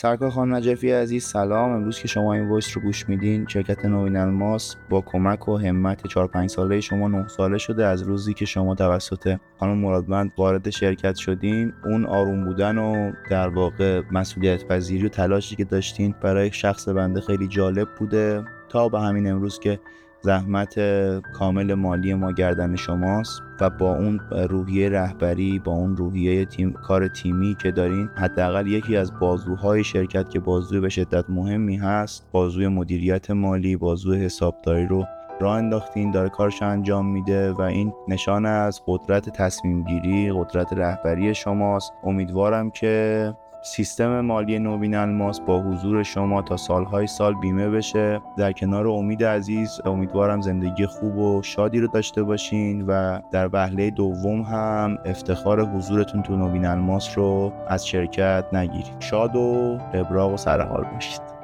سرکار خانم نجفی عزیز سلام. امروز که شما این voice رو گوش میدین شرکت نوین الماس با کمک و همت 4 5 ساله شما 9 ساله شده از روزی که شما توسط خانم مرادمند وارد شرکت شدین اون آروم بودن و در واقع مسئولیت پذیری و تلاشی که داشتین برای شخص بنده خیلی جالب بوده. تا به همین امروز که زحمت کامل مالی ما گردن شماست و با اون روحیه رهبری با اون روحیه تیم کار تیمی که دارین حداقل یکی از بازوهای شرکت که بازوی به شدت مهمی هست بازوی مدیریت مالی بازوی حسابداری رو راه انداختین داره کارش انجام میده و این نشان از قدرت تصمیم گیری قدرت رهبری شماست. امیدوارم که سیستم مالی نوین الماس با حضور شما تا سالهای سال بیمه بشه. در کنار امید عزیز امیدوارم زندگی خوب و شادی رو داشته باشین و در وهله دوم هم افتخار حضورتون تو نوین الماس رو از شرکت نگیرید. شاد و ابراق و سرحال باشید.